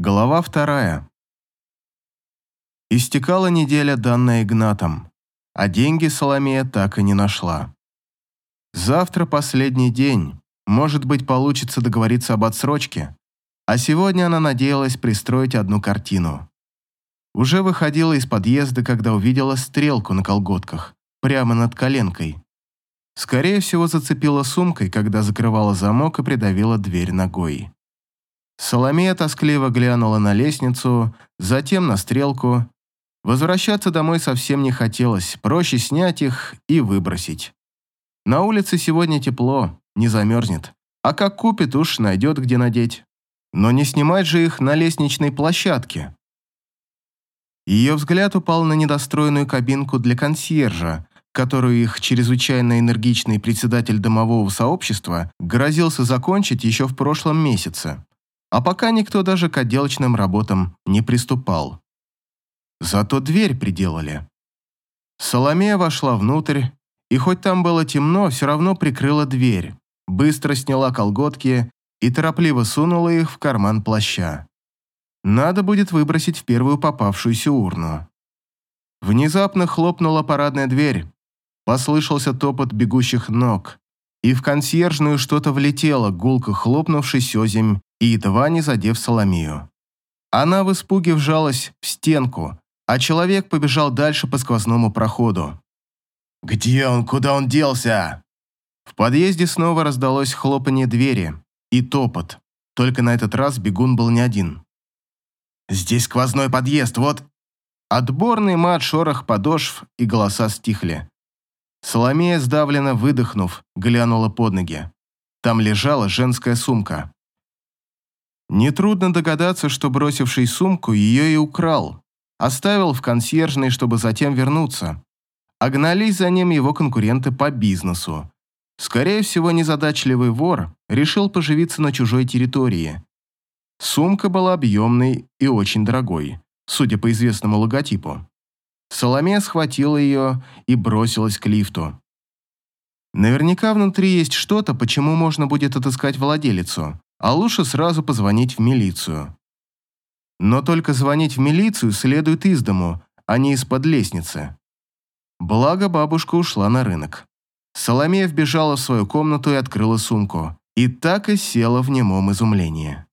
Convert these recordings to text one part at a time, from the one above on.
Глава вторая. Истекала неделя, данная Игнатом, а деньги Соломея так и не нашла. Завтра последний день, может быть, получится договориться об отсрочке, а сегодня она надеялась пристроить одну картину. Уже выходила из подъезда, когда увидела стрелку на колготках, прямо над коленкой. Скорее всего, зацепила сумкой, когда закрывала замок и придавила дверь ногой. Соломея тоскливо глянула на лестницу, затем на стрелку. Возвращаться домой совсем не хотелось, проще снять их и выбросить. На улице сегодня тепло, не замерзнет. А как купит, уж найдет, где надеть. Но не снимать же их на лестничной площадке. Ее взгляд упал на недостроенную кабинку для консьержа, которую их чрезвычайно энергичный председатель домового сообщества грозился закончить еще в прошлом месяце а пока никто даже к отделочным работам не приступал. Зато дверь приделали. Соломея вошла внутрь, и хоть там было темно, все равно прикрыла дверь, быстро сняла колготки и торопливо сунула их в карман плаща. Надо будет выбросить в первую попавшуюся урну. Внезапно хлопнула парадная дверь, послышался топот бегущих ног, и в консьержную что-то влетело, гулко хлопнувшись озимь и едва не задев Соломию. Она в испуге вжалась в стенку, а человек побежал дальше по сквозному проходу. «Где он? Куда он делся?» В подъезде снова раздалось хлопанье двери и топот, только на этот раз бегун был не один. «Здесь сквозной подъезд, вот...» Отборный мат, шорох подошв и голоса стихли. Соломея, сдавленно выдохнув, глянула под ноги. Там лежала женская сумка. Нетрудно догадаться, что бросивший сумку ее и украл. Оставил в консьержной, чтобы затем вернуться. А гнались за ним его конкуренты по бизнесу. Скорее всего, незадачливый вор решил поживиться на чужой территории. Сумка была объемной и очень дорогой, судя по известному логотипу. Соломея схватила ее и бросилась к лифту. Наверняка внутри есть что-то, почему можно будет отыскать владелицу а лучше сразу позвонить в милицию. Но только звонить в милицию следует из дому, а не из-под лестницы. Благо бабушка ушла на рынок. Соломея вбежала в свою комнату и открыла сумку. И так и села в немом изумлении.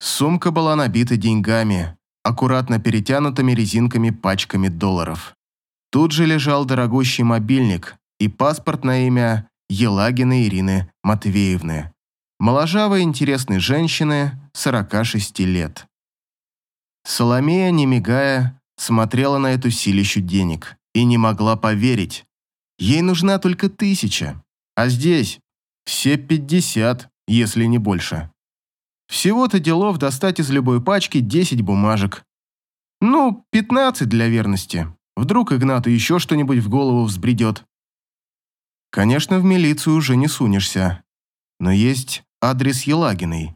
Сумка была набита деньгами, аккуратно перетянутыми резинками пачками долларов. Тут же лежал дорогущий мобильник и паспорт на имя Елагина Ирины Матвеевны, моложавой интересной женщины 46 лет. Соломея, не мигая, смотрела на эту силищу денег и не могла поверить. Ей нужна только тысяча, а здесь все 50, если не больше. Всего-то делов достать из любой пачки 10 бумажек. Ну, 15 для верности. Вдруг Игнату еще что-нибудь в голову взбредет. Конечно, в милицию уже не сунешься. Но есть адрес Елагиной.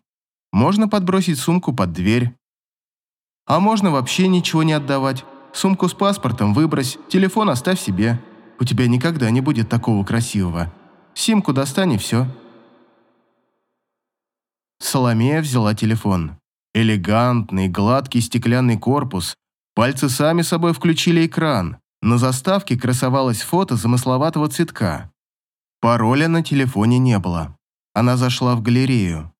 Можно подбросить сумку под дверь. А можно вообще ничего не отдавать. Сумку с паспортом выбрось, телефон оставь себе. У тебя никогда не будет такого красивого. Симку достань и все. Соломея взяла телефон. Элегантный, гладкий стеклянный корпус. Пальцы сами собой включили экран. На заставке красовалось фото замысловатого цветка. Пароля на телефоне не было она зашла в галерею.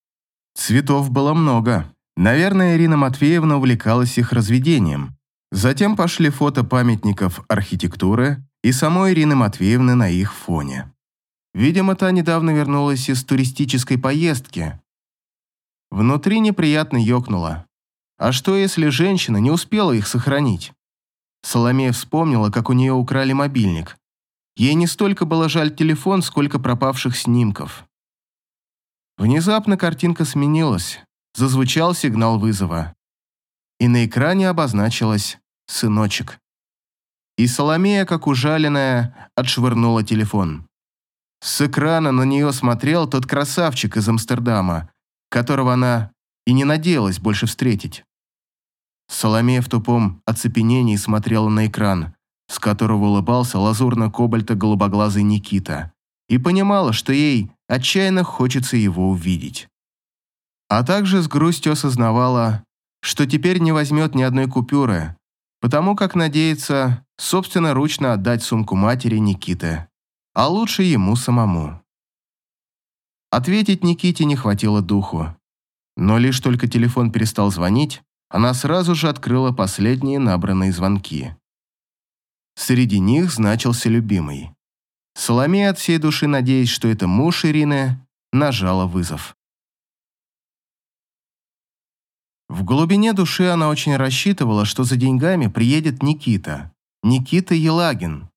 Цветов было много. Наверное, Ирина Матвеевна увлекалась их разведением. Затем пошли фото памятников архитектуры и самой Ирины Матвеевны на их фоне. Видимо, та недавно вернулась из туристической поездки. Внутри неприятно ёкнуло. А что, если женщина не успела их сохранить? Соломея вспомнила, как у нее украли мобильник. Ей не столько было жаль телефон, сколько пропавших снимков. Внезапно картинка сменилась, зазвучал сигнал вызова. И на экране обозначилось «сыночек». И Соломея, как ужаленная, отшвырнула телефон. С экрана на нее смотрел тот красавчик из Амстердама, которого она и не надеялась больше встретить. Соломея в тупом оцепенении смотрела на экран, с которого улыбался лазурно-кобальто-голубоглазый Никита, и понимала, что ей отчаянно хочется его увидеть. А также с грустью осознавала, что теперь не возьмет ни одной купюры, потому как надеется собственноручно отдать сумку матери Никиты, а лучше ему самому. Ответить Никите не хватило духу. Но лишь только телефон перестал звонить, она сразу же открыла последние набранные звонки. Среди них значился любимый. Соломея от всей души, надеясь, что это муж Ирины, нажала вызов. В глубине души она очень рассчитывала, что за деньгами приедет Никита. Никита Елагин.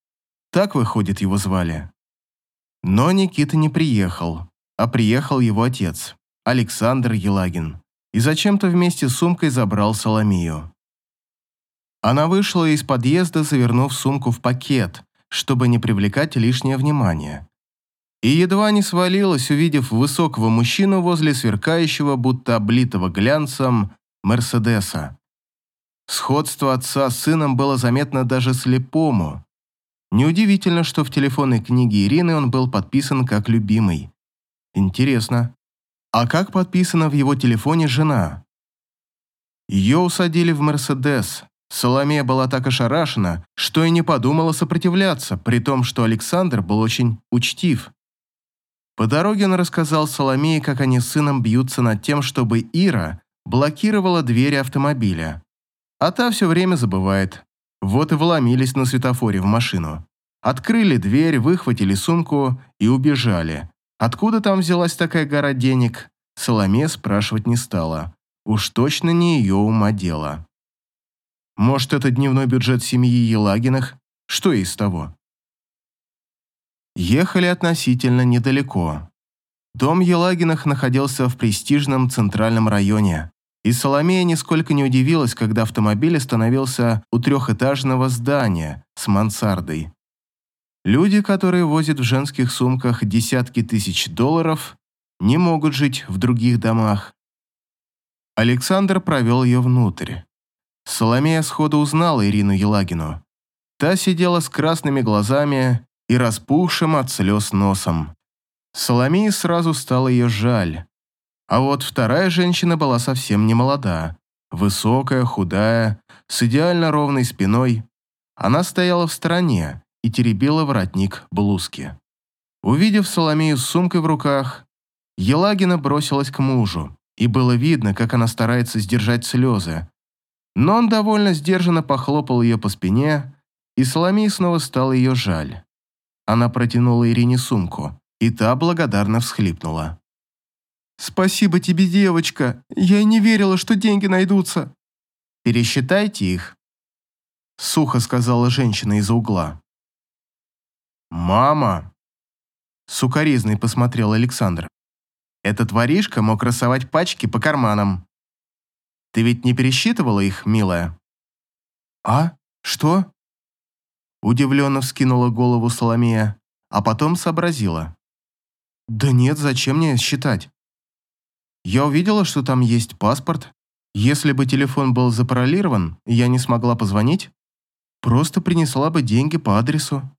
Так, выходит, его звали. Но Никита не приехал а приехал его отец, Александр Елагин, и зачем-то вместе с сумкой забрал Соломию. Она вышла из подъезда, завернув сумку в пакет, чтобы не привлекать лишнее внимание. И едва не свалилась, увидев высокого мужчину возле сверкающего, будто облитого глянцем, Мерседеса. Сходство отца с сыном было заметно даже слепому. Неудивительно, что в телефонной книге Ирины он был подписан как «любимый». Интересно, а как подписана в его телефоне жена? Ее усадили в «Мерседес». Соломея была так ошарашена, что и не подумала сопротивляться, при том, что Александр был очень учтив. По дороге он рассказал Соломее, как они с сыном бьются над тем, чтобы Ира блокировала двери автомобиля. А та все время забывает. Вот и вломились на светофоре в машину. Открыли дверь, выхватили сумку и убежали. Откуда там взялась такая гора денег, Соломе спрашивать не стала. Уж точно не ее ума дело. Может, это дневной бюджет семьи Елагиных? Что из того? Ехали относительно недалеко. Дом Елагинах находился в престижном центральном районе, и Соломея нисколько не удивилась, когда автомобиль остановился у трехэтажного здания с мансардой. Люди, которые возят в женских сумках десятки тысяч долларов, не могут жить в других домах. Александр провел ее внутрь. Соломея сходу узнала Ирину Елагину. Та сидела с красными глазами и распухшим от слез носом. Соломее сразу стало ее жаль. А вот вторая женщина была совсем не молода. Высокая, худая, с идеально ровной спиной. Она стояла в стороне, и теребила воротник блузки. Увидев Соломею с сумкой в руках, Елагина бросилась к мужу, и было видно, как она старается сдержать слезы. Но он довольно сдержанно похлопал ее по спине, и Соломее снова стало ее жаль. Она протянула Ирине сумку, и та благодарно всхлипнула. «Спасибо тебе, девочка. Я и не верила, что деньги найдутся». «Пересчитайте их», — сухо сказала женщина из-за угла. «Мама!» Сукаризный посмотрел Александр. «Этот воришка мог рассовать пачки по карманам. Ты ведь не пересчитывала их, милая?» «А? Что?» Удивленно вскинула голову Соломея, а потом сообразила. «Да нет, зачем мне считать? Я увидела, что там есть паспорт. Если бы телефон был запаролирован, я не смогла позвонить, просто принесла бы деньги по адресу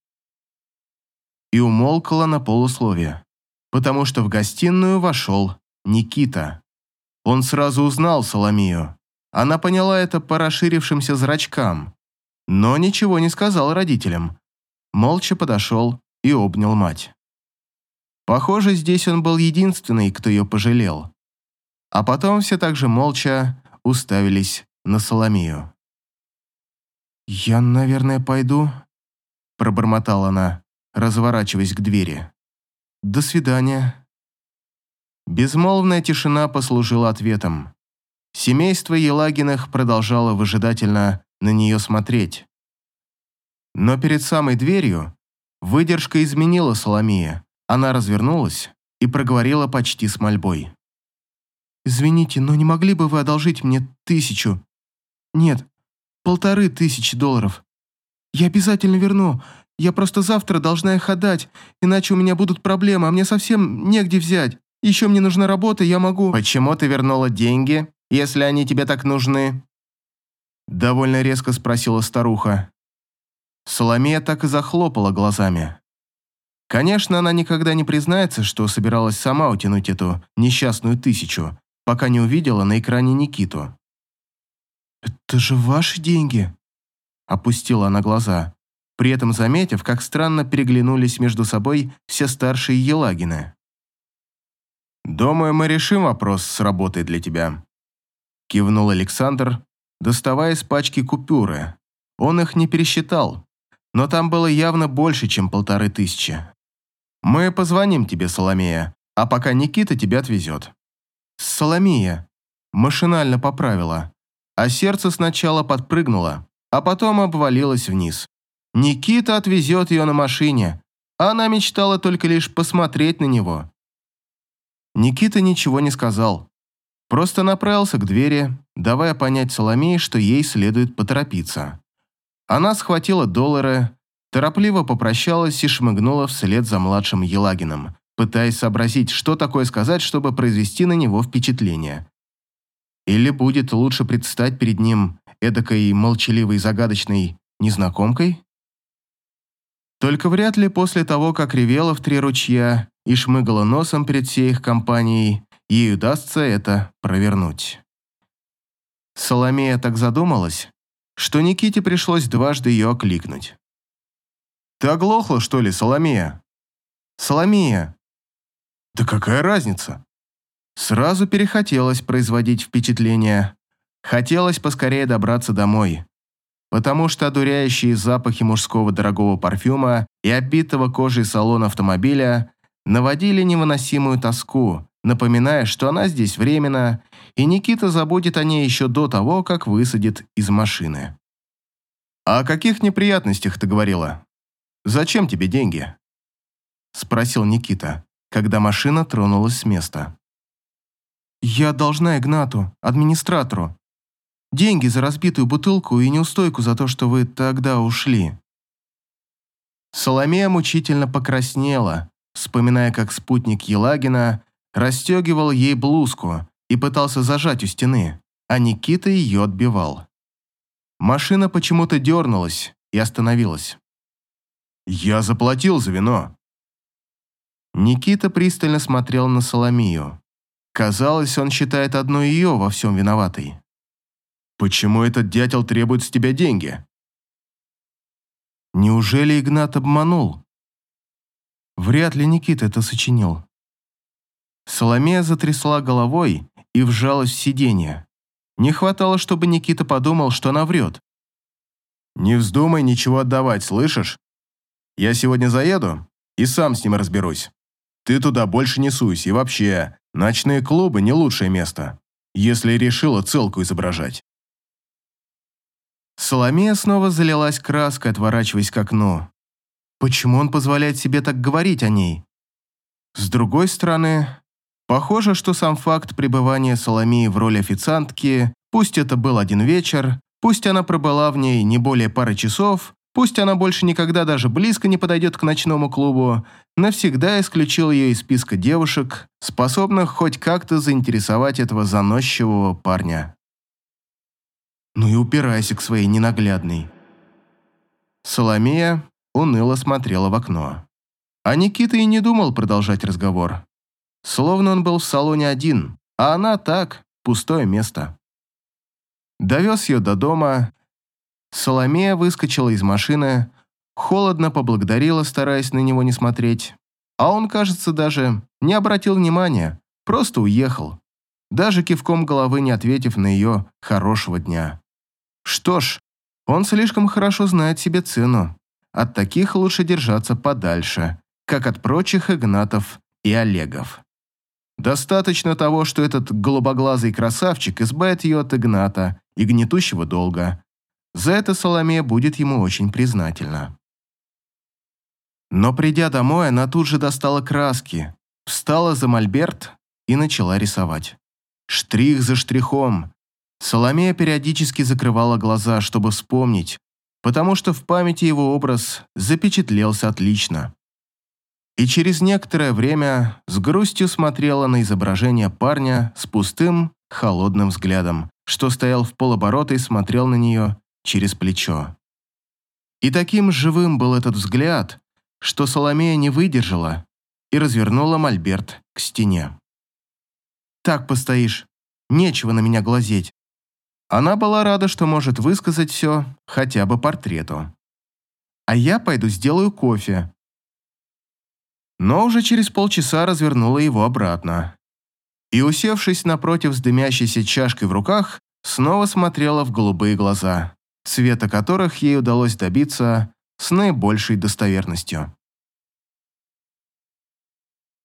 и умолкла на полусловие, потому что в гостиную вошел Никита. Он сразу узнал Соломию. Она поняла это по расширившимся зрачкам, но ничего не сказал родителям. Молча подошел и обнял мать. Похоже, здесь он был единственный, кто ее пожалел. А потом все так же молча уставились на Соломию. «Я, наверное, пойду», – пробормотала она разворачиваясь к двери. «До свидания». Безмолвная тишина послужила ответом. Семейство Елагиных продолжало выжидательно на нее смотреть. Но перед самой дверью выдержка изменила Соломия. Она развернулась и проговорила почти с мольбой. «Извините, но не могли бы вы одолжить мне тысячу? Нет, полторы тысячи долларов. Я обязательно верну, я просто завтра должна их отдать, иначе у меня будут проблемы, а мне совсем негде взять. Еще мне нужна работа, я могу...» «Почему ты вернула деньги, если они тебе так нужны?» Довольно резко спросила старуха. Соломея так и захлопала глазами. Конечно, она никогда не признается, что собиралась сама утянуть эту несчастную тысячу, пока не увидела на экране Никиту. «Это же ваши деньги!» Опустила она глаза, при этом заметив, как странно переглянулись между собой все старшие Елагины. «Думаю, мы решим вопрос с работой для тебя», кивнул Александр, доставая из пачки купюры. Он их не пересчитал, но там было явно больше, чем полторы тысячи. «Мы позвоним тебе, Соломея, а пока Никита тебя отвезет». «Соломея», машинально поправила, а сердце сначала подпрыгнуло, а потом обвалилось вниз. Никита отвезет ее на машине, она мечтала только лишь посмотреть на него. Никита ничего не сказал, просто направился к двери, давая понять Соломее, что ей следует поторопиться. Она схватила доллары, торопливо попрощалась и шмыгнула вслед за младшим Елагиным, пытаясь сообразить, что такое сказать, чтобы произвести на него впечатление. Или будет лучше предстать перед ним эдакой молчаливой загадочной незнакомкой? Только вряд ли после того, как ревела в три ручья и шмыгала носом перед всей их компанией, ей удастся это провернуть. Соломея так задумалась, что Никите пришлось дважды ее окликнуть. «Ты оглохла, что ли, Соломея?» «Соломея!» «Да какая разница?» Сразу перехотелось производить впечатление. Хотелось поскорее добраться домой. Потому что одуряющие запахи мужского дорогого парфюма и оббитого кожей салона автомобиля наводили невыносимую тоску, напоминая, что она здесь временно, и Никита забудет о ней еще до того, как высадит из машины. «А «О каких неприятностях ты говорила? Зачем тебе деньги?» Спросил Никита, когда машина тронулась с места. «Я должна Игнату, администратору. Деньги за разбитую бутылку и неустойку за то, что вы тогда ушли». Соломея мучительно покраснела, вспоминая, как спутник Елагина расстегивал ей блузку и пытался зажать у стены, а Никита ее отбивал. Машина почему-то дернулась и остановилась. «Я заплатил за вино». Никита пристально смотрел на Соломию. Казалось, он считает одну ее во всем виноватой. «Почему этот дятел требует с тебя деньги?» Неужели Игнат обманул? Вряд ли Никита это сочинил. Соломея затрясла головой и вжалась в сиденье. Не хватало, чтобы Никита подумал, что она врет. «Не вздумай ничего отдавать, слышишь? Я сегодня заеду и сам с ним разберусь. Ты туда больше не суйся, и вообще, ночные клубы не лучшее место, если решила целку изображать». Соломея снова залилась краской, отворачиваясь к окну. Почему он позволяет себе так говорить о ней? С другой стороны, Похоже, что сам факт пребывания Соломии в роли официантки, пусть это был один вечер, пусть она пробыла в ней не более пары часов, пусть она больше никогда даже близко не подойдет к ночному клубу, навсегда исключил ее из списка девушек, способных хоть как-то заинтересовать этого заносчивого парня. Ну и упирайся к своей ненаглядной. Соломея уныло смотрела в окно. А Никита и не думал продолжать разговор. Словно он был в салоне один, а она так, пустое место. Довез ее до дома. Соломея выскочила из машины, холодно поблагодарила, стараясь на него не смотреть. А он, кажется, даже не обратил внимания, просто уехал, даже кивком головы не ответив на ее «хорошего дня». Что ж, он слишком хорошо знает себе цену. От таких лучше держаться подальше, как от прочих Игнатов и Олегов. Достаточно того, что этот голубоглазый красавчик избавит ее от Игната и гнетущего долга. За это Соломея будет ему очень признательна. Но придя домой, она тут же достала краски, встала за мольберт и начала рисовать. Штрих за штрихом. Соломея периодически закрывала глаза, чтобы вспомнить, потому что в памяти его образ запечатлелся отлично и через некоторое время с грустью смотрела на изображение парня с пустым, холодным взглядом, что стоял в полоборота и смотрел на нее через плечо. И таким живым был этот взгляд, что Соломея не выдержала и развернула мольберт к стене. «Так постоишь, нечего на меня глазеть. Она была рада, что может высказать все хотя бы портрету. А я пойду сделаю кофе. Но уже через полчаса развернула его обратно. И, усевшись напротив с дымящейся чашкой в руках, снова смотрела в голубые глаза, цвета которых ей удалось добиться с наибольшей достоверностью.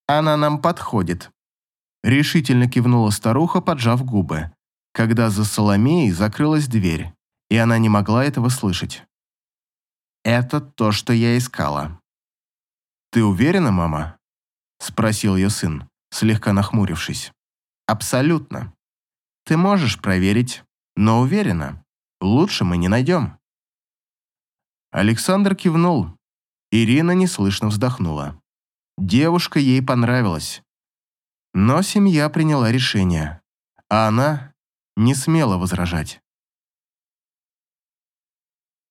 «Она нам подходит», — решительно кивнула старуха, поджав губы когда за Соломеей закрылась дверь, и она не могла этого слышать. «Это то, что я искала». «Ты уверена, мама?» – спросил ее сын, слегка нахмурившись. «Абсолютно. Ты можешь проверить, но уверена, лучше мы не найдем». Александр кивнул. Ирина неслышно вздохнула. Девушка ей понравилась. Но семья приняла решение, а она не смела возражать.